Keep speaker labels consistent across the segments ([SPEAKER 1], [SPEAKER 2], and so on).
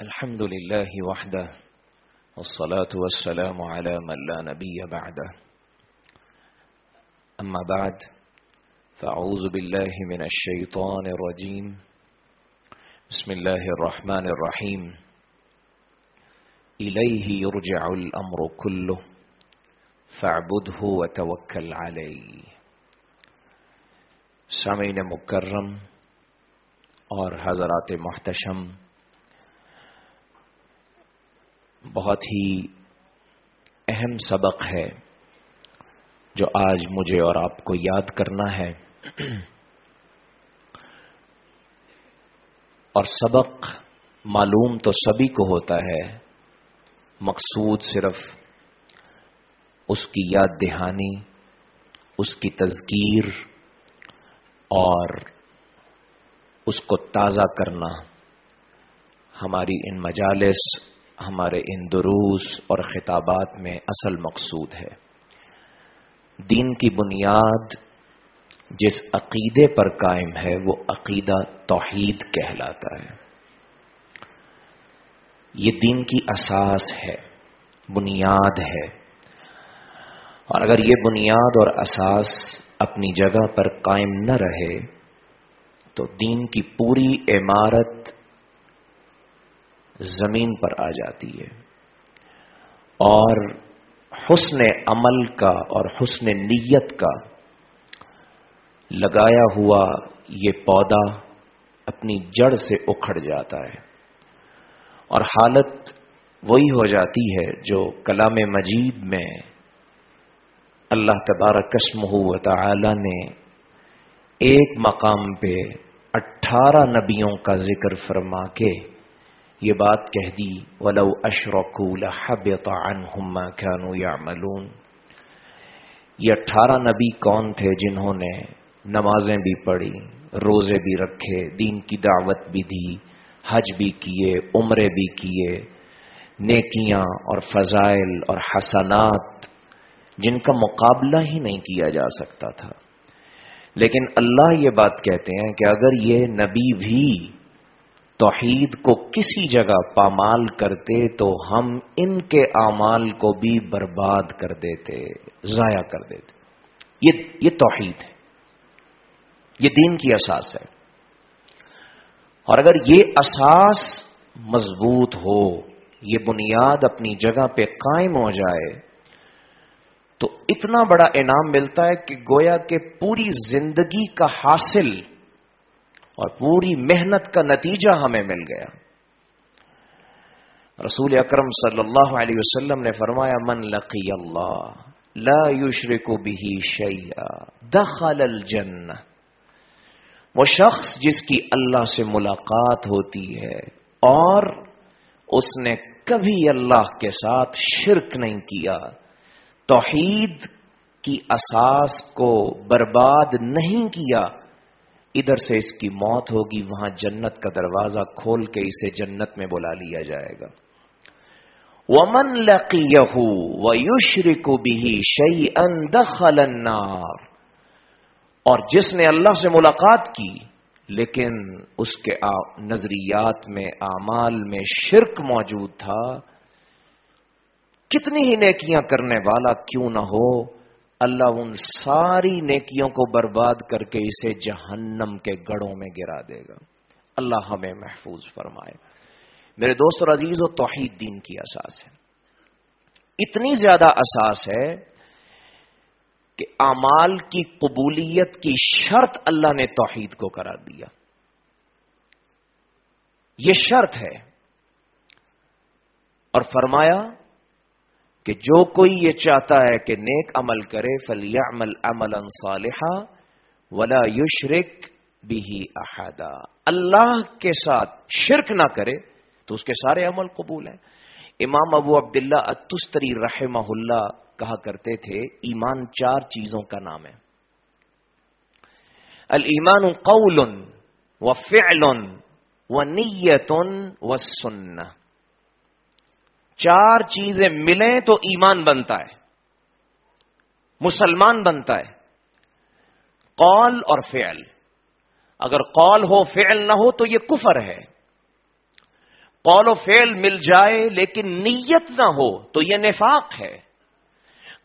[SPEAKER 1] الحمد لله وحده، والصلاة والسلام على من لا نبي بعده. أما بعد، فأعوذ بالله من الشيطان الرجيم. بسم الله الرحمن الرحيم. إليه يرجع الأمر كله، فاعبده وتوكل عليه. سامعین مکرم اور حضرات محتشم بہت ہی اہم سبق ہے جو آج مجھے اور آپ کو یاد کرنا ہے۔ اور سبق معلوم تو سبھی کو ہوتا ہے، مقصود صرف اس کی یاد دہانی، اس کی تذکیر اور اس کو تازہ کرنا۔ ہماری ان مجالس ہمارے ان دروس اور خطابات میں اصل مقصود ہے۔ دین کی بنیاد جس عقیدے پر قائم ہے، وہ عقیدہ توحید کہلاتا ہے۔ یہ دین کی اساس ہے، بنیاد ہے۔ اور اگر یہ بنیاد اور اساس اپنی جگہ پر قائم نہ رہے، تو دین کی پوری عمارت زمین پر آ جاتی ہے۔ اور حسن عمل کا اور حسن نیت کا لگایا ہوا یہ پودا اپنی جڑ سے اکھڑ جاتا ہے۔ اور حالت وہی ہو جاتی ہے جو کلام مجید میں اللہ تبارک قسم و تعالی نے ایک مقام پہ اٹھارہ نبیوں کا ذکر فرما کے یہ بات کہہ دی، ولو اشرکول حبط عنہم ما كانوا يعملون۔ یہ اٹھارہ نبی کون تھے جنہوں نے نمازیں بھی پڑھی، روزے بھی رکھے، دین کی دعوت بھی دی، حج بھی کیے، عمرے بھی کیے، نیکیاں اور فضائل اور حسنات، جن کا مقابلہ ہی نہیں کیا جا سکتا تھا۔ لیکن اللہ یہ بات کہتے ہیں کہ اگر یہ نبی بھی توحید کو کسی جگہ پامال کرتے تو ہم ان کے اعمال کو بھی برباد کر دیتے، ضائع کر دیتے۔ یہ یہ توحید ہے۔ یہ دین کی اساس ہے۔ اور اگر یہ اساس مضبوط ہو، یہ بنیاد اپنی جگہ پہ قائم ہو جائے، تو اتنا بڑا انعام ملتا ہے کہ گویا کہ پوری زندگی کا حاصل اور پوری محنت کا نتیجہ ہمیں مل گیا۔ رسول اکرم صلی اللہ علیہ وسلم نے فرمایا، من لقی اللہ، لا یشرک به شیئا، دخل الجنہ۔ وہ شخص جس کی اللہ سے ملاقات ہوتی ہے اور اس نے کبھی اللہ کے ساتھ شرک نہیں کیا، توحید کی اساس کو برباد نہیں کیا۔ ادھر سے اس کی موت ہوگی، وہاں جنت کا دروازہ کھول کے اسے جنت میں بلا لیا جائے گا۔ ومن لقیہ ویشرک به شیئا دخل النار۔ اور جس نے اللہ سے ملاقات کی، لیکن اس کے نظریات میں، اعمال میں شرک موجود تھا۔ کتنی ہی نیکیاں کرنے والا کیوں نہ ہو اللہ ان ساری نیکیوں کو برباد کر کے اسے جہنم کے گڑوں میں گرا دے گا۔ اللہ ہمیں محفوظ فرمائے۔ میرے دوست اور عزیز و توحید دین کی اساس ہے۔ اتنی زیادہ اساس ہے کہ اعمال کی قبولیت کی شرط اللہ نے توحید کو قرار دیا۔ یہ شرط ہے۔ اور فرمایا کہ جو کوئی یہ چاہتا ہے کہ نیک عمل کرے فلی عمل عمل ولا یشرک بھی احدا اللہ کے ساتھ شرک نہ کرے تو اس کے سارے عمل قبول ہیں۔ امام ابو عبداللہ اتستری رحمہ اللہ کہا کرتے تھے، ایمان چار چیزوں کا نام ہے۔ المان قول و فعل و نیت و سن چار چیزیں ملیں تو ایمان بنتا ہے، مسلمان بنتا ہے، قول اور فعل۔ اگر قول ہو، فعل نہ ہو تو یہ کفر ہے۔ قول و فیل مل جائے لیکن نیت نہ ہو تو یہ نفاق ہے۔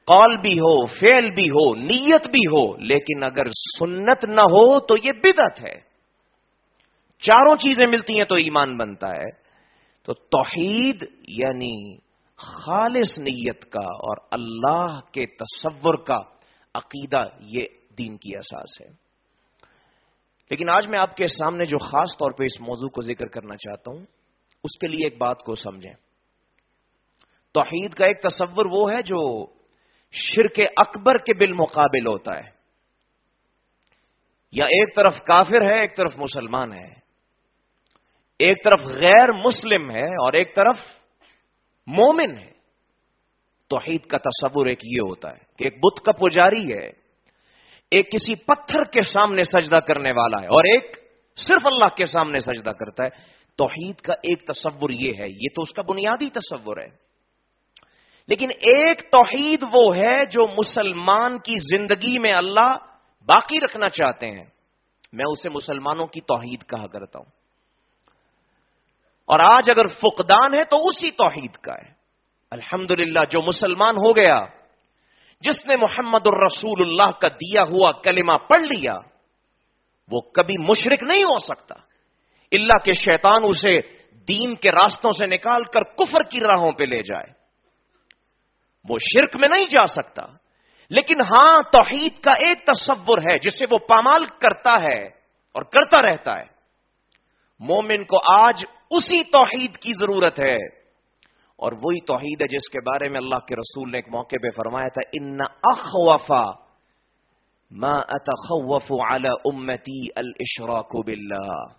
[SPEAKER 1] قول بھی ہو فیل بھی ہو، نیت بھی ہو، لیکن اگر سنت نہ ہو تو یہ بدت ہے۔ چاروں چیزیں ملتی ہیں تو ایمان بنتا ہے۔ تو توحید یعنی خالص نیت کا اور اللہ کے تصور کا عقیدہ یہ دین کی اساس ہے۔ لیکن آج میں آپ کے سامنے جو خاص طور پہ اس موضوع کو ذکر کرنا چاہتا ہوں، اس کے لیے ایک بات کو سمجھیں۔ توحید کا ایک تصور وہ ہے جو شرک اکبر کے بالمقابل ہوتا ہے۔ یا ایک طرف کافر ہے، ایک طرف مسلمان ہے۔ ایک طرف غیر مسلم ہے اور ایک طرف مومن ہے۔ توحید کا تصور ایک یہ ہوتا ہے کہ ایک بت کا پجاری ہے، ایک کسی پتھر کے سامنے سجدہ کرنے والا ہے اور ایک صرف اللہ کے سامنے سجدہ کرتا ہے۔ توحید کا ایک تصور یہ ہے، یہ تو اس کا بنیادی تصور ہے۔ لیکن ایک توحید وہ ہے جو مسلمان کی زندگی میں اللہ باقی رکھنا چاہتے ہیں۔ میں اسے مسلمانوں کی توحید کہا کرتا ہوں۔ اور آج اگر فقدان ہے تو اسی توحید کا ہے۔ الحمد جو مسلمان ہو گیا، جس نے محمد الرسول اللہ کا دیا ہوا کلمہ پڑھ لیا، وہ کبھی مشرک نہیں ہو سکتا۔ اللہ کے شیطان اسے دین کے راستوں سے نکال کر کفر کی راہوں پہ لے جائے۔ وہ شرک میں نہیں جا سکتا۔ لیکن ہاں توحید کا ایک تصور ہے، جسے وہ پامال کرتا ہے اور کرتا رہتا ہے۔ مومن کو آج اسی توحید کی ضرورت ہے۔ اور وہی توحید ہے جس کے بارے میں اللہ کے رسول نے ایک موقع پہ فرمایا تھا، ان اخوفا ما اتخوف على امتی الاشراک باللہ۔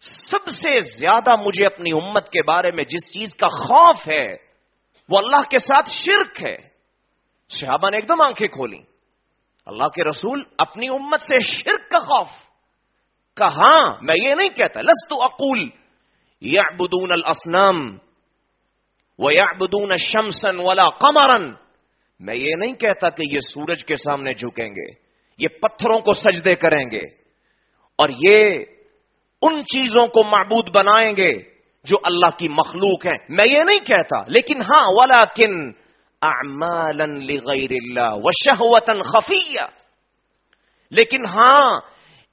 [SPEAKER 1] سب سے زیادہ مجھے اپنی امت کے بارے میں جس چیز کا خوف ہے، وہ اللہ کے ساتھ شرک ہے۔ صحابہ نے ایک دم آنکھیں کھولی۔ اللہ کے رسول اپنی امت سے شرک کا خوف۔ کہاں؟ میں یہ نہیں کہتا لست اقول، یعبدون الاسنام ویعبدون شمسن ولا قمرن. میں یہ نہیں کہتا کہ یہ سورج کے سامنے جھکیں گے، یہ پتھروں کو سجدے کریں گے، اور یہ ان چیزوں کو معبود بنائیں گے جو اللہ کی مخلوق ہیں۔ میں یہ نہیں کہتا، لیکن ہاں والا کن لغیر اللہ و شہوتن خفیہ۔ لیکن ہاں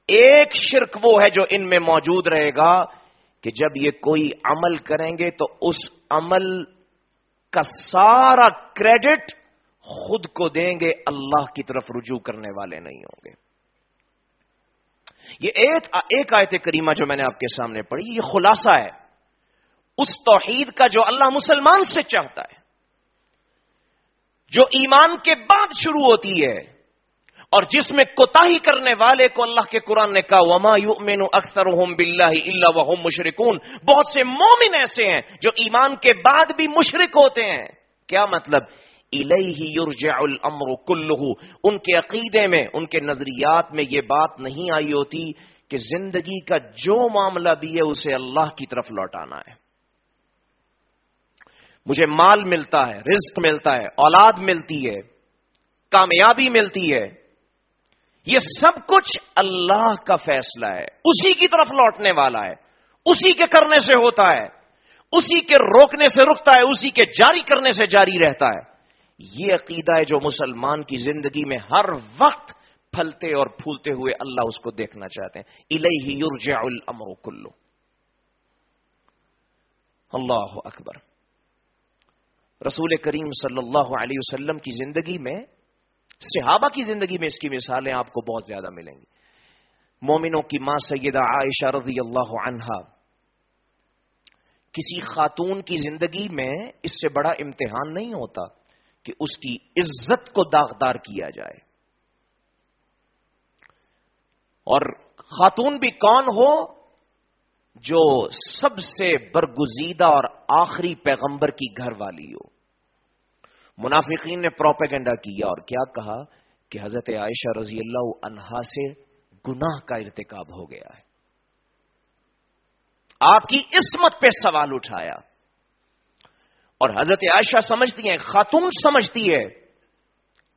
[SPEAKER 1] ایک شرک وہ ہے جو ان میں موجود رہے گا کہ جب یہ کوئی عمل کریں گے تو اس عمل کا سارا کریڈٹ خود کو دیں گے، اللہ کی طرف رجوع کرنے والے نہیں ہوں گے۔ یہ ایک ایک آیت کریمہ جو میں نے آپ کے سامنے پڑھی، یہ خلاصہ ہے۔ اس توحید کا جو اللہ مسلمان سے چاہتا ہے، جو ایمان کے بعد شروع ہوتی ہے اور جس میں کوتا کرنے والے کو اللہ کے قرآن نے کہا، وما یؤمن اکثر بلّہ اللہ وحم مشرقون بہت سے مومن ایسے ہیں جو ایمان کے بعد بھی مشرق ہوتے ہیں۔ کیا مطلب؟ یرجع الامر کلہ ان کے عقیدے میں، ان کے نظریات میں یہ بات نہیں آئی ہوتی کہ زندگی کا جو معاملہ بھی ہے، اسے اللہ کی طرف لوٹانا ہے۔ مجھے مال ملتا ہے، رزق ملتا ہے، اولاد ملتی ہے، کامیابی ملتی ہے یہ سب کچھ اللہ کا فیصلہ ہے۔ اسی کی طرف لوٹنے والا ہے۔ اسی کے کرنے سے ہوتا ہے۔ اسی کے روکنے سے رکتا ہے۔ اسی کے جاری کرنے سے جاری رہتا ہے۔ یہ عقیدہ ہے جو مسلمان کی زندگی میں ہر وقت پھلتے اور پھولتے ہوئے اللہ اس کو دیکھنا چاہتے ہیں۔ الہی یرجع الامر کلو اللہ اکبر۔ رسول کریم صلی اللہ علیہ وسلم کی زندگی میں صحابہ کی زندگی میں اس کی مثالیں آپ کو بہت زیادہ ملیں گی۔ مومنوں کی ماں سیدہ عائشہ رضی اللہ عنہا کسی خاتون کی زندگی میں اس سے بڑا امتحان نہیں ہوتا کہ اس کی عزت کو داغدار کیا جائے۔ اور خاتون بھی کون ہو جو سب سے برگزیدہ اور آخری پیغمبر کی گھر والی ہو؟ منافقین نے پروپیگنڈا کیا اور کیا کہا کہ حضرت عائشہ رضی اللہ عنہا سے گناہ کا ارتکاب ہو گیا ہے۔ آپ کی عصمت پہ سوال اٹھایا۔ اور حضرت عائشہ سمجھتی ہیں، خاتون سمجھتی ہے۔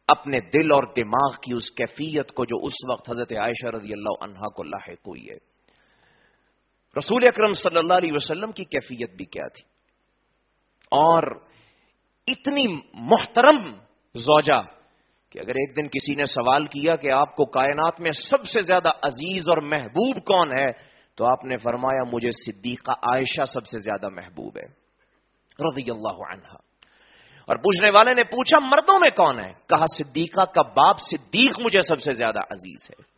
[SPEAKER 1] اپنے دل اور دماغ کی اس کیفیت کو جو اس وقت حضرت عائشہ رضی اللہ عنہا کو لاحق ہوئی ہے۔ رسول اکرم صلی اللہ علیہ وسلم کی کیفیت بھی کیا تھی۔ اور اتنی محترم زوجہ کہ اگر ایک دن کسی نے سوال کیا کہ آپ کو کائنات میں سب سے زیادہ عزیز اور محبوب کون ہے، تو آپ نے فرمایا، مجھے صدیقہ عائشہ سب سے زیادہ محبوب ہے۔ رضی اللہ عنہ اور پوچھنے والے نے پوچھا، مردوں میں کون ہے؟ کہا، صدیقہ کا باپ صدیق مجھے سب سے زیادہ عزیز ہے۔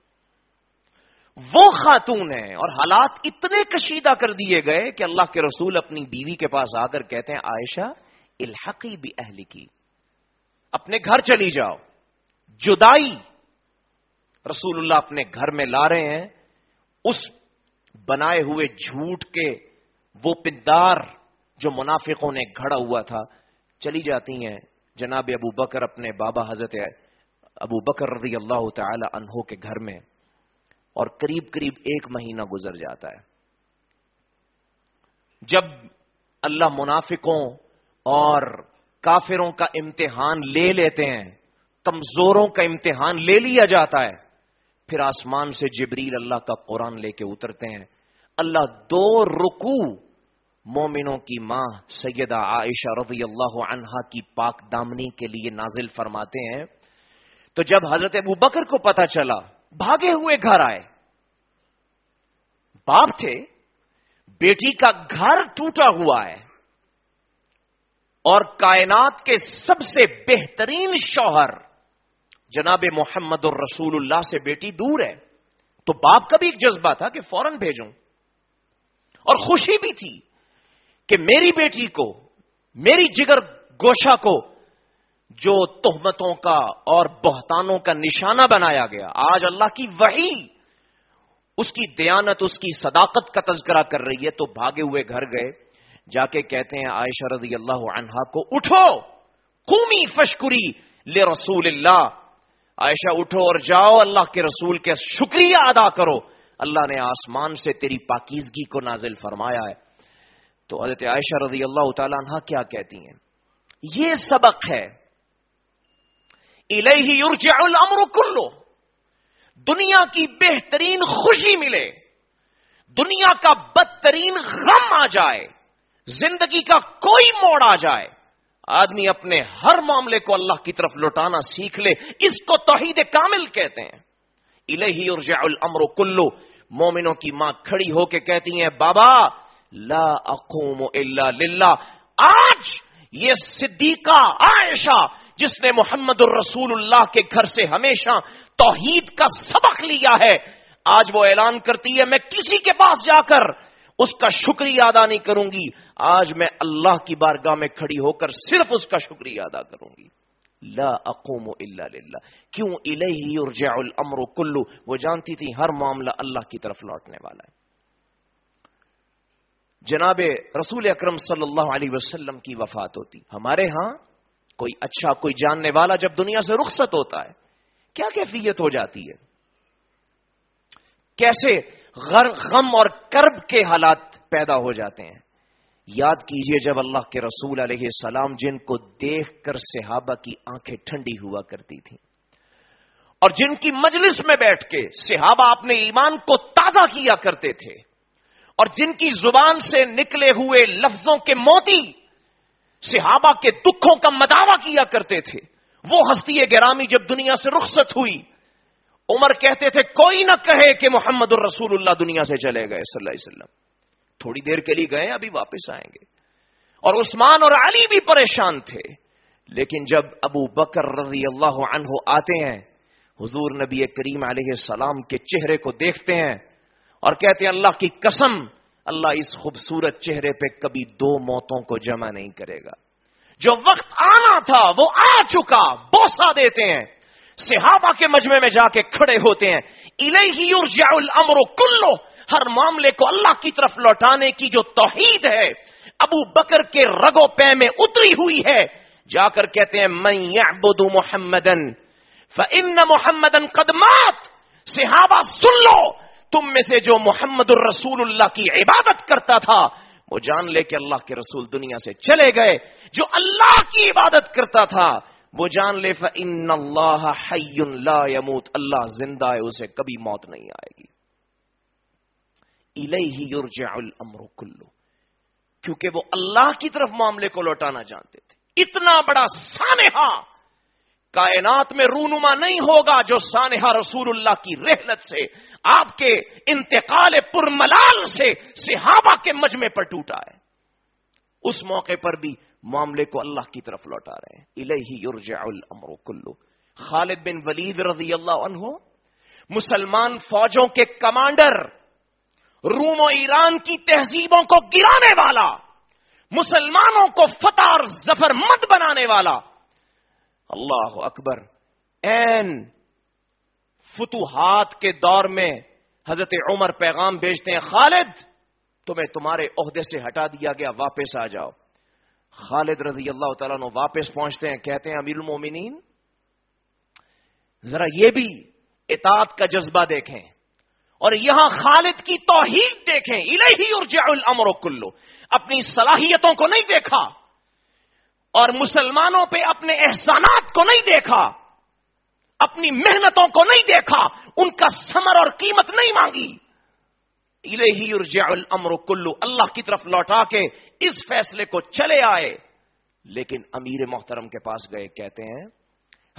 [SPEAKER 1] وہ خاتون ہے اور حالات اتنے کشیدہ کر دیے گئے کہ اللہ کے رسول اپنی بیوی کے پاس آ کر کہتے ہیں، عائشہ الحقی بھی اہل کی۔ اپنے گھر چلی جاؤ۔ جدائی رسول اللہ اپنے گھر میں لا رہے ہیں۔ اس بنائے ہوئے جھوٹ کے وہ پدار جو منافقوں نے گھڑا ہوا تھا، چلی جاتی ہیں۔ جناب ابو بکر اپنے بابا حضرت ابو بکر رضی اللہ تعالی عنہ کے گھر میں۔ اور قریب قریب ایک مہینہ گزر جاتا ہے۔ جب اللہ منافقوں اور کافروں کا امتحان لے لیتے ہیں، کمزوروں کا امتحان لے لیا جاتا ہے۔ پھر آسمان سے جبریل اللہ کا قرآن لے کے اترتے ہیں۔ اللہ دو رکو مومنوں کی ماں سیدہ عائشہ رضی اللہ عنہا کی پاک دامنی کے لیے نازل فرماتے ہیں۔ تو جب حضرت ابو بکر کو پتا چلا، بھاگے ہوئے گھر آئے۔ باپ تھے، بیٹی کا گھر ٹوٹا ہوا ہے۔ اور کائنات کے سب سے بہترین شوہر جناب محمد الرسول اللہ سے بیٹی دور ہے۔ تو باپ کا بھی ایک جذبہ تھا کہ فوراً بھیجوں۔ اور خوشی بھی تھی کہ میری بیٹی کو، میری جگر گوشا کو جو تہمتوں کا اور بہتانوں کا نشانہ بنایا گیا، آج اللہ کی وہی اس کی دیانت، اس کی صداقت کا تذکرہ کر رہی ہے۔ تو بھاگے ہوئے گھر گئے۔ جا کے کہتے ہیں عائشہ رضی اللہ عنہا کو اٹھو، قومی فشکری لے رسول اللہ۔ عائشہ اٹھو اور جاؤ، اللہ کے رسول کے شکریہ ادا کرو۔ اللہ نے آسمان سے تیری پاکیزگی کو نازل فرمایا ہے۔ تو حضرت عائشہ رضی اللہ تعالیٰ عنہ کیا کہتی ہیں؟ یہ سبق ہے۔ یرجع الامر کلو دنیا کی بہترین خوشی ملے۔ دنیا کا بدترین غم آ جائے۔ زندگی کا کوئی موڑ آ جائے، آدمی اپنے ہر معاملے کو اللہ کی طرف لوٹانا سیکھ لے، اس کو توحید کامل کہتے ہیں۔ الہی اور الامر کلو مومنوں کی ماں کھڑی ہو کے کہتی ہیں، بابا، لا اقوم الا للہ۔ آج یہ صدیقہ عائشہ، جس نے محمد الرسول اللہ کے گھر سے ہمیشہ توحید کا سبق لیا ہے، آج وہ اعلان کرتی ہے، میں کسی کے پاس جا کر اس کا شکریہ ادا نہیں کروں گی۔ آج میں اللہ کی بارگاہ میں کھڑی ہو کر صرف اس کا شکریہ ادا کروں گی۔ لا اقوم الا للہ۔ کیوں الیہ یرجع الامر کلو؟ وہ جانتی تھی ہر معاملہ اللہ کی طرف لوٹنے والا ہے۔ جناب رسول اکرم صلی اللہ علیہ وسلم کی وفات ہوتی۔ ہمارے ہاں کوئی اچھا کوئی جاننے والا جب دنیا سے رخصت ہوتا ہے، کیا کیفیت ہو جاتی ہے؟ کیسے غم اور کرب کے حالات پیدا ہو جاتے ہیں۔ یاد کیجیے جب اللہ کے رسول علیہ السلام جن کو دیکھ کر صحابہ کی آنکھیں ٹھنڈی ہوا کرتی تھیں اور جن کی مجلس میں بیٹھ کے صحابہ اپنے ایمان کو تازہ کیا کرتے تھے اور جن کی زبان سے نکلے ہوئے لفظوں کے موتی صحابہ کے دکھوں کا مداوع کیا کرتے تھے، وہ ہستی گرامی جب دنیا سے رخصت ہوئی عمر کہتے تھے، کوئی نہ کہے کہ محمد الرسول اللہ دنیا سے چلے گئے صلی اللہ علیہ وسلم۔ تھوڑی دیر کے لیے گئے، ابھی واپس آئیں گے۔ اور عثمان اور علی بھی پریشان تھے۔ لیکن جب ابو بکر رضی اللہ عنہ آتے ہیں، حضور نبی کریم علیہ السلام کے چہرے کو دیکھتے ہیں اور کہتے ہیں، اللہ کی قسم، اللہ اس خوبصورت چہرے پہ کبھی دو موتوں کو جمع نہیں کرے گا۔ جو وقت آنا تھا، وہ آ چکا بوسا دیتے ہیں۔ صحابہ کے مجمع میں جا کے کھڑے ہوتے ہیں۔ الامر کلو ہر معاملے کو اللہ کی طرف لوٹانے کی جو توحید ہے، ابو بکر کے رگو پے میں اتری ہوئی ہے۔ جا کر کہتے ہیں میں یعبد محمدن فن محمدن قدمات صحابہ، سن لو، تم میں سے جو محمد الرسول اللہ کی عبادت کرتا تھا، وہ جان لے کہ اللہ کے رسول دنیا سے چلے گئے۔ جو اللہ کی عبادت کرتا تھا وہ جان لے فن اللہ لا يموت۔ اللہ زندہ ہے، اسے کبھی موت نہیں آئے گی۔ الیہ یرجع الامر کلو کیونکہ وہ اللہ کی طرف معاملے کو لوٹانا جانتے تھے۔ اتنا بڑا سانحہ کائنات میں رونما نہیں ہوگا جو سانحہ رسول اللہ کی رحلت سے، آپ کے انتقال پرملال سے صحابہ کے مجمع پر ٹوٹا ہے۔ اس موقع پر بھی معاملے کو اللہ کی طرف لوٹا رہے ہیں۔ الہی یرجع الامر کلو خالد بن ولید رضی اللہ عنہ، مسلمان فوجوں کے کمانڈر، روم و ایران کی تہذیبوں کو گرانے والا، مسلمانوں کو فتح اور ظفر مت بنانے والا۔ اللہ اکبر، این فتوحات کے دور میں حضرت عمر پیغام بھیجتے ہیں، خالد تمہیں تمہارے عہدے سے ہٹا دیا گیا، واپس آ جاؤ۔ خالد رضی اللہ تعالیٰ نے واپس پہنچتے ہیں، کہتے ہیں، امیر المومنین، ذرا یہ بھی اطاعت کا جذبہ دیکھیں۔ اور یہاں خالد کی توحید دیکھیں۔ الہی اور الامر کلو اپنی صلاحیتوں کو نہیں دیکھا، اور مسلمانوں پہ اپنے احسانات کو نہیں دیکھا، اپنی محنتوں کو نہیں دیکھا۔ ان کا سمر اور قیمت نہیں مانگی۔ الہی الامر کلو، اللہ کی طرف لوٹا کے اس فیصلے کو چلے آئے۔ لیکن امیر محترم کے پاس گئے، کہتے ہیں،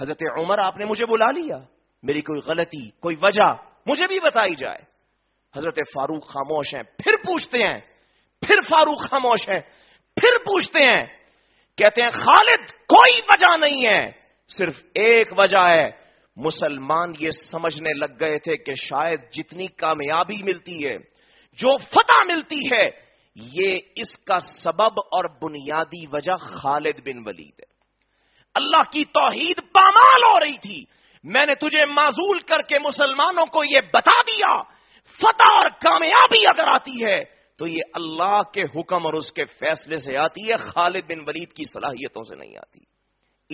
[SPEAKER 1] حضرت عمر، آپ نے مجھے بلا لیا۔ میری کوئی غلطی، کوئی وجہ مجھے بھی بتائی جائے۔ حضرت فاروق خاموش ہیں، پھر پوچھتے ہیں، پھر فاروق خاموش ہے پھر پوچھتے ہیں۔ کہتے ہیں، خالد، کوئی وجہ نہیں ہے، صرف ایک وجہ ہے۔ مسلمان یہ سمجھنے لگ گئے تھے کہ شاید جتنی کامیابی ملتی ہے جو فتح ملتی ہے، یہ اس کا سبب اور بنیادی وجہ خالد بن ولید ہے۔ اللہ کی توحید پامال ہو رہی تھی۔ میں نے تجھے معذول کر کے مسلمانوں کو یہ بتا دیا، فتح اور کامیابی اگر آتی ہے، تو یہ اللہ کے حکم اور اس کے فیصلے سے آتی ہے، خالد بن ولید کی صلاحیتوں سے نہیں آتی۔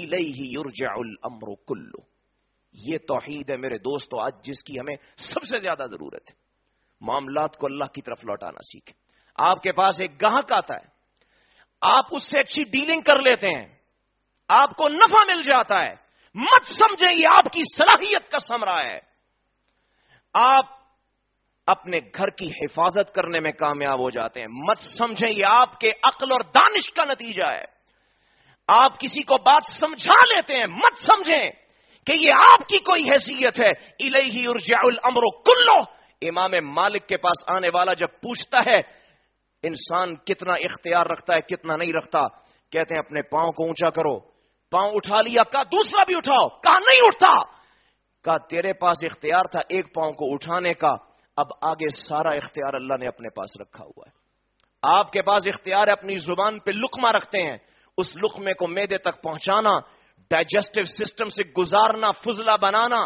[SPEAKER 1] الیہ یرجع الامر کلو یہ توحید ہے میرے دوستو، آج جس کی ہمیں سب سے زیادہ ضرورت ہے۔ معاملات کو اللہ کی طرف لوٹانا سیکھیں۔ آپ کے پاس ایک گاہک آتا ہے۔ آپ اس سے اچھی ڈیلنگ کر لیتے ہیں۔ آپ کو نفع مل جاتا ہے۔ مت سمجھیں یہ آپ کی صلاحیت کا سمرا ہے۔ آپ اپنے گھر کی حفاظت کرنے میں کامیاب ہو جاتے ہیں۔ مت سمجھیں یہ آپ کے عقل اور دانش کا نتیجہ ہے۔ آپ کسی کو بات سمجھا لیتے ہیں۔ مت سمجھیں کہ یہ آپ کی کوئی حیثیت ہے۔ الہی ارجع الامر کلو امام مالک کے پاس آنے والا جب پوچھتا ہے، انسان کتنا اختیار رکھتا ہے، کتنا نہیں رکھتا، کہتے ہیں اپنے پاؤں کو اونچا کرو۔ پاؤں اٹھا لیا، کہا دوسرا بھی اٹھاؤ۔ کہا نہیں اٹھتا۔ کہا تیرے پاس اختیار تھا ایک پاؤں کو اٹھانے کا، اب آگے سارا اختیار اللہ نے اپنے پاس رکھا ہوا ہے۔ آپ کے پاس اختیار ہے اپنی زبان پہ لکما رکھتے ہیں۔ اس لکمے کو میدے تک پہنچانا ڈائجسٹو سسٹم سے گزارنا، فضلہ بنانا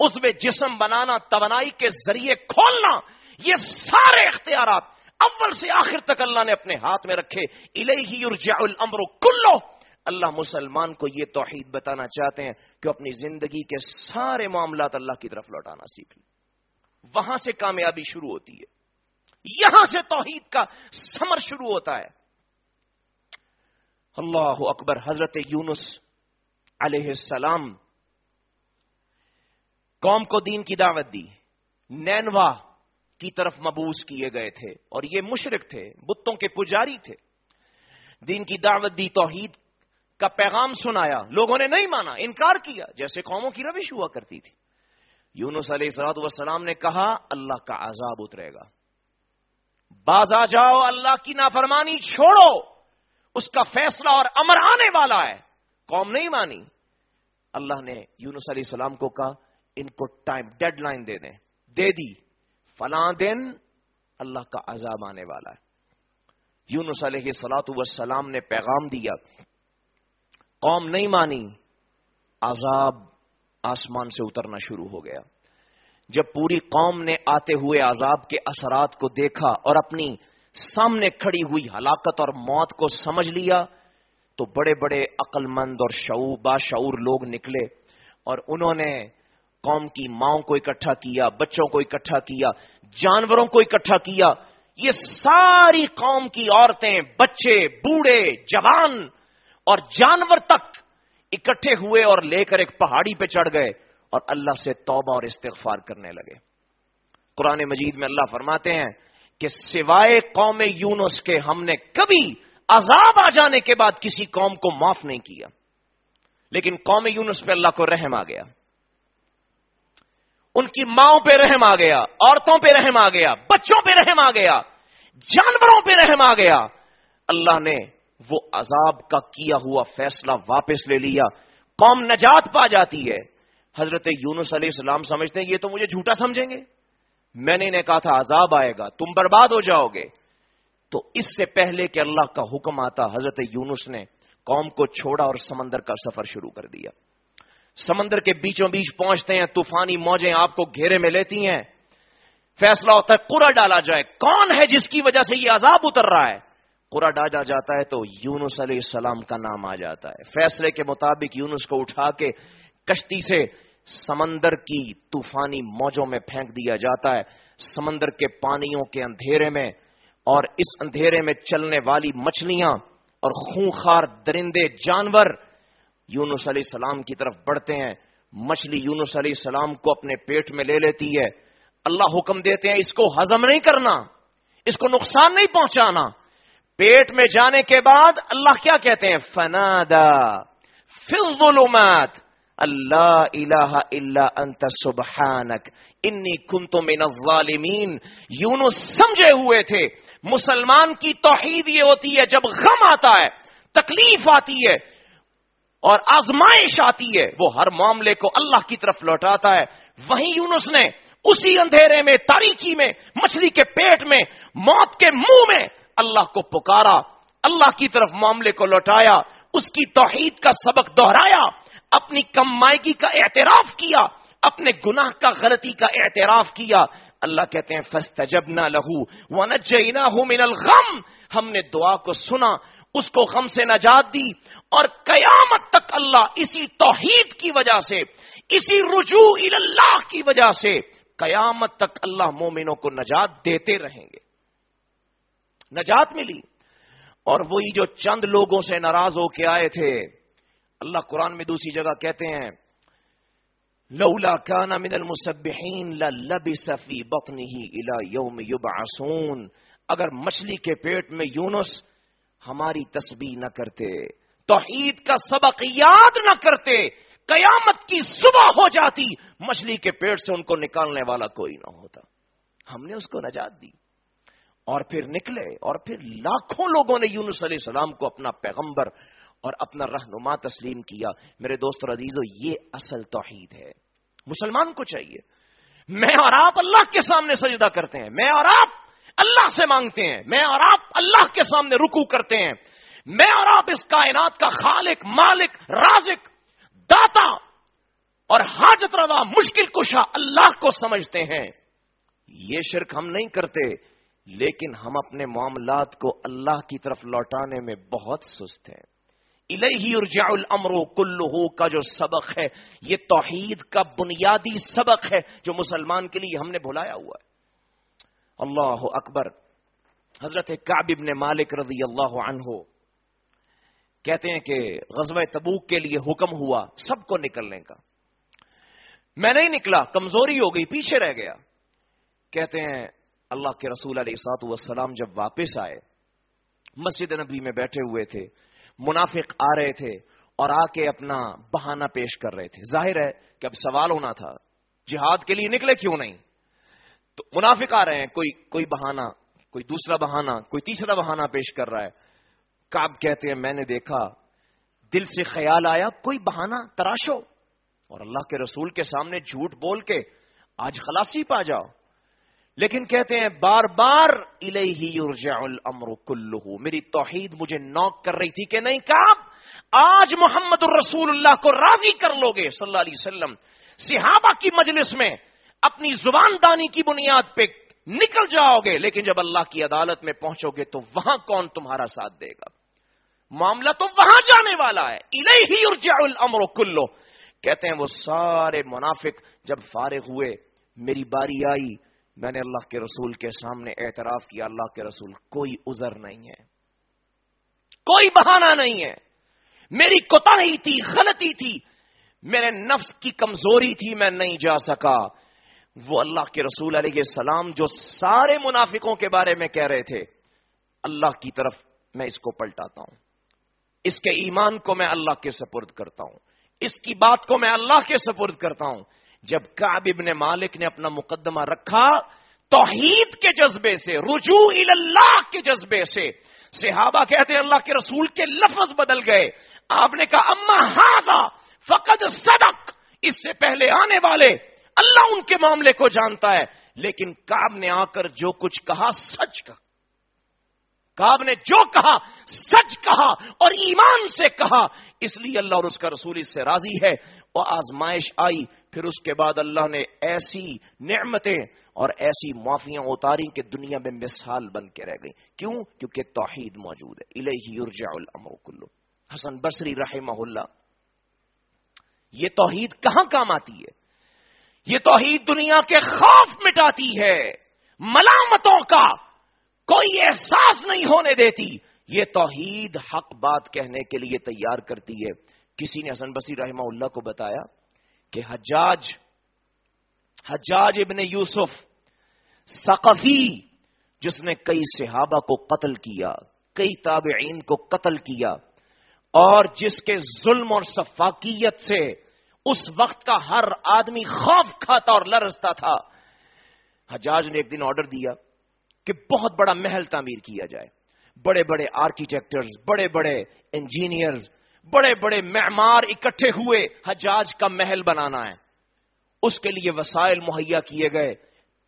[SPEAKER 1] اس میں جسم بنانا، توانائی کے ذریعے کھولنا، یہ سارے اختیارات اول سے آخر تک اللہ نے اپنے ہاتھ میں رکھے۔ الہی ارجع الامر کلو اللہ مسلمان کو یہ توحید بتانا چاہتے ہیں کہ اپنی زندگی کے سارے معاملات اللہ کی طرف لوٹانا سیکھ لیں وہاں سے کامیابی شروع ہوتی ہے۔ یہاں سے توحید کا سمر شروع ہوتا ہے۔ اللہ اکبر حضرت یونس علیہ السلام قوم کو دین کی دعوت دی۔ نینوا کی طرف مبوس کیے گئے تھے اور یہ مشرق تھے، بتوں کے پجاری تھے۔ دین کی دعوت دی، توحید کا پیغام سنایا۔ لوگوں نے نہیں مانا، انکار کیا، جیسے قوموں کی روش ہوا کرتی تھی۔ یونس علیہ سلاد وسلام نے کہا، اللہ کا عذاب اترے گا۔ باز آ جاؤ، اللہ کی نافرمانی چھوڑو۔ اس کا فیصلہ اور امر آنے والا ہے۔ قوم نہیں مانی۔ اللہ نے یونس علیہ السلام کو کہا ان کو ٹائم ڈیڈ لائن دے دیں۔ دے دی۔ فلاں دن اللہ کا عذاب آنے والا ہے۔ یونس علیہ سلاۃ وسلام نے پیغام دیا۔ قوم نہیں مانی۔ عذاب آسمان سے اترنا شروع ہو گیا۔ جب پوری قوم نے آتے ہوئے عذاب کے اثرات کو دیکھا اور اپنی سامنے کھڑی ہوئی ہلاکت اور موت کو سمجھ لیا، تو بڑے بڑے عقل مند اور شعور باشعور لوگ نکلے اور انہوں نے قوم کی ماؤں کو اکٹھا کیا، بچوں کو اکٹھا کیا، جانوروں کو اکٹھا کیا، یہ ساری قوم کی عورتیں، بچے، بوڑھے، جوان اور جانور تک اکٹھے ہوئے اور لے کر ایک پہاڑی پہ چڑھ گئے اور اللہ سے توبہ اور استغفار کرنے لگے۔ قرآن مجید میں اللہ فرماتے ہیں کہ سوائے قوم یونس کے ہم نے کبھی عذاب آ جانے کے بعد کسی قوم کو معاف نہیں کیا۔ لیکن قوم یونس پہ اللہ کو رحم آ گیا۔ ان کی ماؤں پہ رحم آ گیا، عورتوں پہ رحم آ گیا، بچوں پہ رحم آ گیا، جانوروں پہ رحم آ گیا۔ اللہ نے وہ عذاب کا کیا ہوا فیصلہ واپس لے لیا۔ قوم نجات پا جاتی ہے۔ حضرت یونس علیہ السلام سمجھتے ہیں، یہ تو مجھے جھوٹا سمجھیں گے۔ میں نے کہا تھا، عذاب آئے گا، تم برباد ہو جاؤ گے۔ تو اس سے پہلے کہ اللہ کا حکم آتا، حضرت یونس نے قوم کو چھوڑا اور سمندر کا سفر شروع کر دیا۔ سمندر کے بیچوں بیچ پہنچتے ہیں، طوفانی موجیں آپ کو گھیرے میں لیتی ہیں۔ فیصلہ ہوتا ہے قرا ڈالا جائے۔ کون ہے جس کی وجہ سے یہ عذاب اتر رہا ہے؟ قرا ڈالا جاتا ہے تو یونس علیہ السلام کا نام آ جاتا ہے۔ فیصلے کے مطابق یونس کو اٹھا کے کشتی سے سمندر کی طوفانی موجوں میں پھینک دیا جاتا ہے۔ سمندر کے پانیوں کے اندھیرے میں اور اس اندھیرے میں چلنے والی مچھلیاں اور خونخار درندے جانور یونس علیہ السلام کی طرف بڑھتے ہیں، مچھلی یونس علیہ السلام کو اپنے پیٹ میں لے لیتی ہے۔ اللہ حکم دیتے ہیں، اس کو ہزم نہیں کرنا، اس کو نقصان نہیں پہنچانا۔ پیٹ میں جانے کے بعد اللہ کیا کہتے ہیں؟ فنادا فل ظلمات اللہ الہ الا انت سبحانک۔ انی کنت من الظالمین۔ یونس سمجھے ہوئے تھے۔ مسلمان کی توحید یہ ہوتی ہے، جب غم آتا ہے، تکلیف آتی ہے۔ اور آزمائش آتی ہے، وہ ہر معاملے کو اللہ کی طرف لوٹاتا ہے۔ وہیں یونس نے اسی اندھیرے میں، تاریکی میں، مچھلی کے پیٹ میں، موت کے منہ میں اللہ کو پکارا۔ اللہ کی طرف معاملے کو لوٹایا، اس کی توحید کا سبق دہرایا، اپنی کم مائگی کا اعتراف کیا، اپنے گناہ کا غلطی کا اعتراف کیا۔ اللہ کہتے ہیں فسٹ جب نہ لہو وہ من الغم۔ ہم نے دعا کو سنا۔ اس کو غم سے نجات دی اور قیامت تک اللہ اسی توحید کی وجہ سے، اسی رجوع اللہ کی وجہ سے قیامت تک اللہ مومنوں کو نجات دیتے رہیں گے۔ نجات ملی اور وہی جو چند لوگوں سے ناراض ہو کے آئے تھے، اللہ قرآن میں دوسری جگہ کہتے ہیں، لولا كان من المسبحين للبس في بطنه الى يوم يبعثون اگر مچھلی کے پیٹ میں یونس ہماری تسبیح نہ کرتے، توحید کا سبق یاد نہ کرتے، قیامت کی صبح ہو جاتی، مچھلی کے پیٹ سے ان کو نکالنے والا کوئی نہ ہوتا۔ ہم نے اس کو نجات دی۔ اور پھر نکلے، اور پھر لاکھوں لوگوں نے یونس علیہ السلام کو اپنا پیغمبر اور اپنا رہنما تسلیم کیا۔ میرے دوست اور عزیزو، یہ اصل توحید ہے۔ مسلمان کو چاہیے۔ میں اور آپ اللہ کے سامنے سجدہ کرتے ہیں۔ میں اور آپ اللہ سے مانگتے ہیں۔ میں اور آپ اللہ کے سامنے رکو کرتے ہیں۔ میں اور آپ اس کائنات کا خالق، مالک، رازق، داتا اور حاجت روا، مشکل کشا اللہ کو سمجھتے ہیں۔ یہ شرک ہم نہیں کرتے، لیکن ہم اپنے معاملات کو اللہ کی طرف لوٹانے میں بہت سست ہیں۔ الہی ارجع الامر کلہ کا جو سبق ہے، یہ توحید کا بنیادی سبق ہے جو مسلمان کے لیے ہم نے بھلایا ہوا ہے۔ اللہ اکبر۔ حضرت کعب ابن مالک رضی اللہ عنہ کہتے ہیں کہ غزوہ تبوک کے لیے حکم ہوا سب کو نکلنے کا۔ میں نہیں نکلا، کمزوری ہو گئی، پیچھے رہ گیا۔ کہتے ہیں اللہ کے رسول علیہ سات وسلام جب واپس آئے، مسجد نبی میں بیٹھے ہوئے تھے، منافق آ رہے تھے اور آ کے اپنا بہانہ پیش کر رہے تھے۔ ظاہر ہے کہ اب سوال ہونا تھا، جہاد کے لیے نکلے کیوں نہیں؟ تو منافق آ رہے ہیں، کوئی کوئی بہانہ، کوئی دوسرا بہانہ، کوئی تیسرا بہانہ پیش کر رہا ہے۔ کاب کہتے ہیں، میں نے دیکھا، دل سے خیال آیا، کوئی بہانہ تراشو۔ اور اللہ کے رسول کے سامنے جھوٹ بول کے آج خلاصی پا جاؤ۔ لیکن کہتے ہیں، بار بار یرجع الامر کلو میری توحید مجھے نوک کر رہی تھی کہ نہیں کہا آج محمد الرسول اللہ کو راضی کر لو گے، صلی اللہ علیہ وسلم۔ صحابہ کی مجلس میں اپنی زبان دانی کی بنیاد پہ نکل جاؤ گے لیکن جب اللہ کی عدالت میں پہنچو گے تو وہاں کون تمہارا ساتھ دے گا؟ معاملہ تو وہاں جانے والا ہے۔ یرجع الامر کلو کہتے ہیں وہ سارے منافق جب فارغ ہوئے، میری باری آئی، میں نے اللہ کے رسول کے سامنے اعتراف کیا، اللہ کے رسول، کوئی عذر نہیں ہے۔ کوئی بہانہ نہیں ہے۔ میری کوتا تھی، غلطی تھی۔ میرے نفس کی کمزوری تھی، میں نہیں جا سکا۔ وہ اللہ کے رسول علیہ السلام جو سارے منافقوں کے بارے میں کہہ رہے تھے، اللہ کی طرف میں اس کو پلٹاتا ہوں۔ اس کے ایمان کو میں اللہ کے سپرد کرتا ہوں۔ اس کی بات کو میں اللہ کے سپرد کرتا ہوں۔ جب کعب ابن مالک نے اپنا مقدمہ رکھا، توحید کے جذبے سے، رجوع اللہ کے جذبے سے، صحابہ کہتے ہیں، اللہ کے رسول کے لفظ بدل گئے۔ آپ نے کہا، اما ہاضا فقد صدق، اس سے پہلے آنے والے اللہ ان کے معاملے کو جانتا ہے لیکن کاب نے آ کر جو کچھ کہا، سچ کہا۔ کاب نے جو کہا، سچ کہا اور ایمان سے کہا۔ اس لیے اللہ اور اس کا رسول اس سے راضی ہے۔ اور آزمائش آئی، پھر اس کے بعد اللہ نے ایسی نعمتیں اور ایسی معافیاں اتاری کہ دنیا میں مثال بن کے رہ گئی۔ کیوں؟ کیونکہ توحید موجود ہے۔ الہی یرجع الامر کلو حسن بصری رحمہ اللہ، یہ توحید کہاں کام آتی ہے؟ یہ توحید دنیا کے خوف مٹاتی ہے۔ ملامتوں کا کوئی احساس نہیں ہونے دیتی۔ یہ توحید حق بات کہنے کے لیے تیار کرتی ہے۔ کسی نے حسن بصیر رحمہ اللہ کو بتایا کہ حجاج حجاج ابن یوسف ثقفی، جس نے کئی صحابہ کو قتل کیا، کئی تابعین کو قتل کیا، اور جس کے ظلم اور صفاقیت سے اس وقت کا ہر آدمی خوف کھاتا اور لرزتا تھا۔ حجاج نے ایک دن آرڈر دیا کہ بہت بڑا محل تعمیر کیا جائے۔ بڑے بڑے آرکیٹیکٹرز بڑے بڑے انجینئرز بڑے بڑے معمار اکٹھے ہوئے حجاج کا محل بنانا ہے۔ اس کے لیے وسائل مہیا کیے گئے۔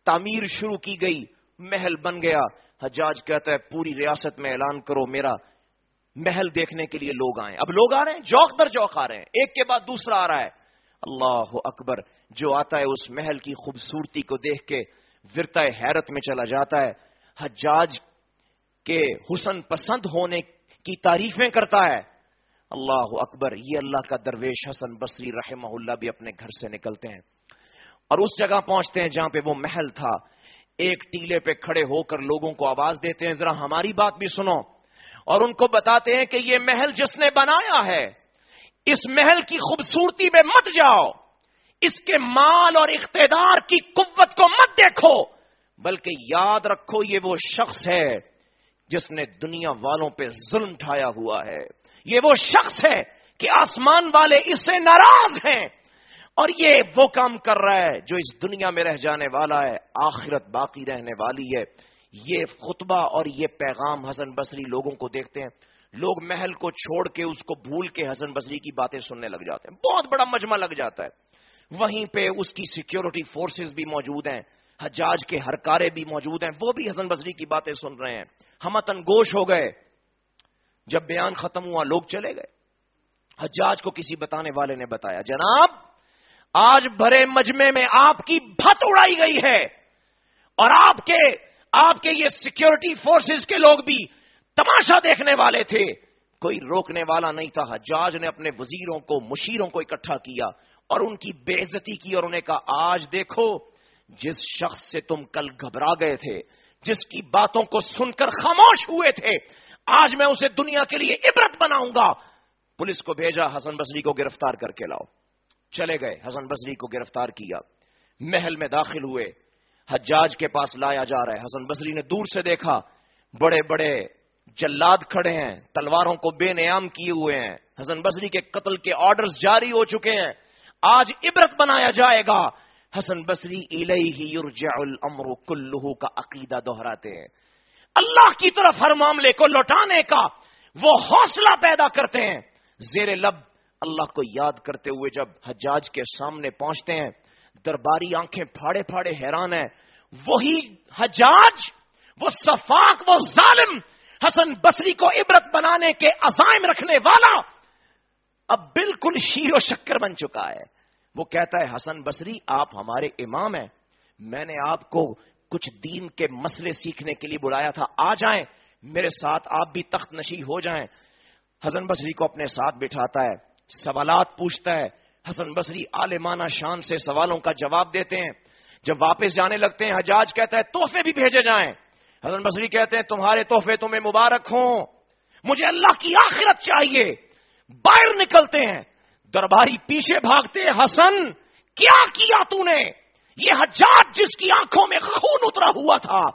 [SPEAKER 1] تعمیر شروع کی گئی، محل بن گیا۔ حجاج کہتا ہے، پوری ریاست میں اعلان کرو میرا محل دیکھنے کے لیے لوگ آئے اب لوگ آ رہے ہیں جوک در جوک آ رہے ہیں۔ ایک کے بعد دوسرا آ رہا ہے۔ اللہ اکبر، جو آتا ہے اس محل کی خوبصورتی کو دیکھ کے ورتا حیرت میں چلا جاتا ہے۔ حجاج کے حسن پسند ہونے کی تعریفیں کرتا ہے۔ اللہ اکبر، یہ اللہ کا درویش حسن بصری رحمہ اللہ بھی اپنے گھر سے نکلتے ہیں۔ اور اس جگہ پہنچتے ہیں جہاں پہ وہ محل تھا۔ ایک ٹیلے پہ کھڑے ہو کر لوگوں کو آواز دیتے ہیں، ذرا ہماری بات بھی سنو۔ اور ان کو بتاتے ہیں کہ یہ محل جس نے بنایا ہے اس محل کی خوبصورتی میں مت جاؤ۔ اس کے مال اور اقتدار کی قوت کو مت دیکھو۔ بلکہ یاد رکھو یہ وہ شخص ہے جس نے دنیا والوں پہ ظلم ٹھایا ہوا ہے۔ یہ وہ شخص ہے کہ آسمان والے اس سے ناراض ہیں۔ اور یہ وہ کام کر رہا ہے جو اس دنیا میں رہ جانے والا ہے، آخرت باقی رہنے والی ہے۔ یہ خطبہ اور یہ پیغام حسن بصری لوگوں کو دیکھتے ہیں۔ لوگ محل کو چھوڑ کے اس کو بھول کے حسن بصری کی باتیں سننے لگ جاتے ہیں۔ بہت بڑا مجمع لگ جاتا ہے۔ وہیں پہ اس کی سیکیورٹی فورسز بھی موجود ہیں۔ حجاج کے ہرکارے بھی موجود ہیں۔ وہ بھی حسن بصری کی باتیں سن رہے ہیں۔ ہم گوش ہو گئے۔ جب بیان ختم ہوا، لوگ چلے گئے۔ حجاج کو کسی بتانے والے نے بتایا، جناب، آج بھرے مجمے میں آپ کی بھت اڑائی گئی ہے۔ اور آپ کے آپ کے یہ سیکیورٹی فورسز کے لوگ بھی تماشا دیکھنے والے تھے۔ کوئی روکنے والا نہیں تھا۔ حجاج نے اپنے وزیروں کو، مشیروں کو اکٹھا کیا اور ان کی بے عزتی کی اور انہیں کہا، آج دیکھو، جس شخص سے تم کل گھبرا گئے تھے، جس کی باتوں کو سن کر خاموش ہوئے تھے، آج میں اسے دنیا کے لیے عبرت بناؤں گا۔ پولیس کو بھیجا، حسن بزری کو گرفتار کر کے لاؤ۔ چلے گئے، حسن بزری کو گرفتار کیا۔ محل میں داخل ہوئے۔ حجاج کے پاس لایا جا رہا ہے۔ حسن بزری نے دور سے دیکھا، بڑے بڑے جلاد کھڑے ہیں، تلواروں کو بے نیام کیے ہوئے ہیں۔ حسن بزری کے قتل کے آرڈرز جاری ہو چکے ہیں۔ آج عبرت بنایا جائے گا۔ حسن بصری یرجع الامر کلہ کا عقیدہ دہراتے ہیں۔ اللہ کی طرف ہر معاملے کو لوٹانے کا وہ حوصلہ پیدا کرتے ہیں۔ زیر لب اللہ کو یاد کرتے ہوئے جب حجاج کے سامنے پہنچتے ہیں، درباری آنکھیں پھاڑے پھاڑے حیران ہیں۔ وہی حجاج، وہ صفاق وہ ظالم حسن بصری کو عبرت بنانے کے عزائم رکھنے والا اب بالکل شیر و شکر بن چکا ہے۔ وہ کہتا ہے، حسن بصری، آپ ہمارے امام ہیں۔ میں نے آپ کو کچھ دین کے مسئلے سیکھنے کے لیے بلایا تھا۔ آ جائیں، میرے ساتھ آپ بھی تخت نشی ہو جائیں۔ حسن بصری کو اپنے ساتھ بٹھاتا ہے، سوالات پوچھتا ہے۔ حسن بصری عالمانہ شان سے سوالوں کا جواب دیتے ہیں۔ جب واپس جانے لگتے ہیں، حجاج کہتا ہے، تحفے بھی بھیجے جائیں۔ حسن بصری کہتے ہیں، تمہارے تحفے تمہیں مبارک ہوں۔ مجھے اللہ کی آخرت چاہیے۔ باہر نکلتے ہیں۔ درباری پیچھے بھاگتے حسن، کیا کیا تو نے؟ یہ حجاج جس کی آنکھوں میں خون اترا ہوا تھا،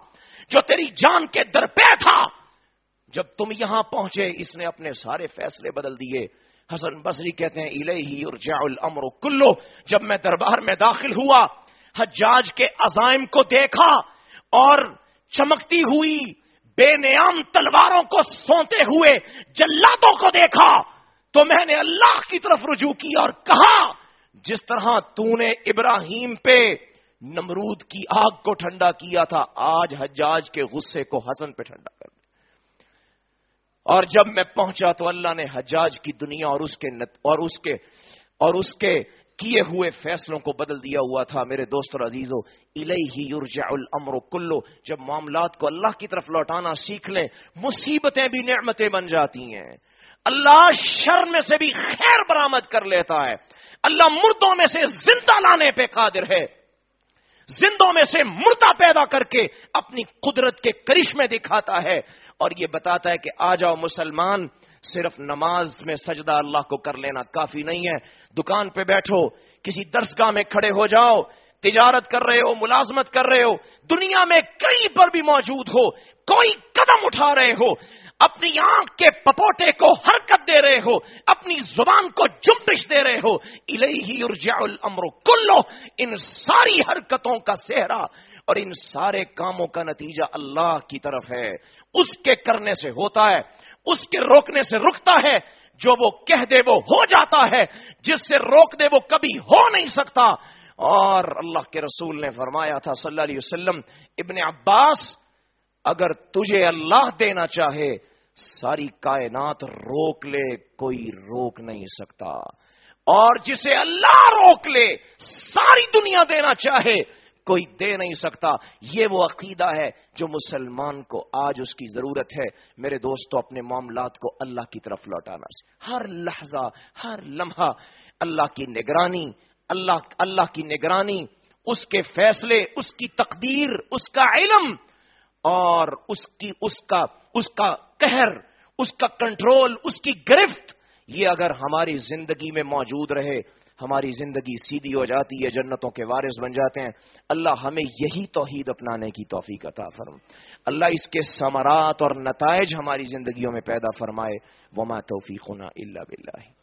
[SPEAKER 1] جو تیری جان کے درپے تھا۔ جب تم یہاں پہنچے، اس نے اپنے سارے فیصلے بدل دیے۔ حسن بصری کہتے ہیں الہی ارجع الامر کلو جب میں دربار میں داخل ہوا، حجاج کے عزائم کو دیکھا اور چمکتی ہوئی بے نیام تلواروں کو سونتے ہوئے جلاتوں کو دیکھا تو میں نے اللہ کی طرف رجوع کی اور کہا، جس طرح تو نے ابراہیم پہ نمرود کی آگ کو ٹھنڈا کیا تھا، آج حجاج کے غصے کو حسن پہ ٹھنڈا کر دیا۔ اور جب میں پہنچا تو اللہ نے حجاج کی دنیا اور اس کے نت اور اس کے اور اس کے کیے ہوئے فیصلوں کو بدل دیا ہوا تھا۔ میرے دوست اور عزیزو الہی یرجع الامر کلو۔ جب معاملات کو اللہ کی طرف لوٹانا سیکھ لیں، مصیبتیں بھی نعمتیں بن جاتی ہیں۔ اللہ شر میں سے بھی خیر برآمد کر لیتا ہے۔ اللہ مردوں میں سے زندہ لانے پہ قادر ہے۔ زندوں میں سے مردہ پیدا کر کے اپنی قدرت کے کرشمے دکھاتا ہے۔ اور یہ بتاتا ہے کہ آ جاؤ مسلمان صرف نماز میں سجدہ اللہ کو کر لینا کافی نہیں ہے۔ دکان پہ بیٹھو، کسی درسگاہ میں کھڑے ہو جاؤ، تجارت کر رہے ہو، ملازمت کر رہے ہو، دنیا میں کئی پر بھی موجود ہو، کوئی قدم اٹھا رہے ہو، اپنی آنکھ کے پپوٹے کو حرکت دے رہے ہو، اپنی زبان کو جمبش دے رہے ہو الہی ارجع الامر کلو ان ساری حرکتوں کا سہرا اور ان سارے کاموں کا نتیجہ اللہ کی طرف ہے۔ اس کے کرنے سے ہوتا ہے۔ اس کے روکنے سے رکتا ہے، جو وہ کہہ دے وہ ہو جاتا ہے، جس سے روک دے وہ کبھی ہو نہیں سکتا۔ اور اللہ کے رسول نے فرمایا تھا صلی اللہ علیہ وسلم، ابن عباس، اگر تجھے اللہ دینا چاہے، ساری کائنات روک لے، کوئی روک نہیں سکتا۔ اور جسے اللہ روک لے، ساری دنیا دینا چاہے کوئی دے نہیں سکتا۔ یہ وہ عقیدہ ہے جو مسلمان کو آج اس کی ضرورت ہے۔ میرے دوستو، اپنے معاملات کو اللہ کی طرف لوٹانا۔ سے ہر لحظہ، ہر لمحہ اللہ کی نگرانی، اللہ اللہ کی نگرانی، اس کے فیصلے، اس کی تقدیر، اس کا علم اور اس کی، اس کا اس کا قہر، اس کا کنٹرول، اس کی گرفت، یہ اگر ہماری زندگی میں موجود رہے ہماری زندگی سیدھی ہو جاتی ہے، جنتوں کے وارث بن جاتے ہیں۔ اللہ ہمیں یہی توحید اپنانے کی توفیق عطا فرم۔ اللہ اس کے ثمرات اور نتائج ہماری زندگیوں میں پیدا فرمائے۔ وما توفیقنا اللہ بلّہ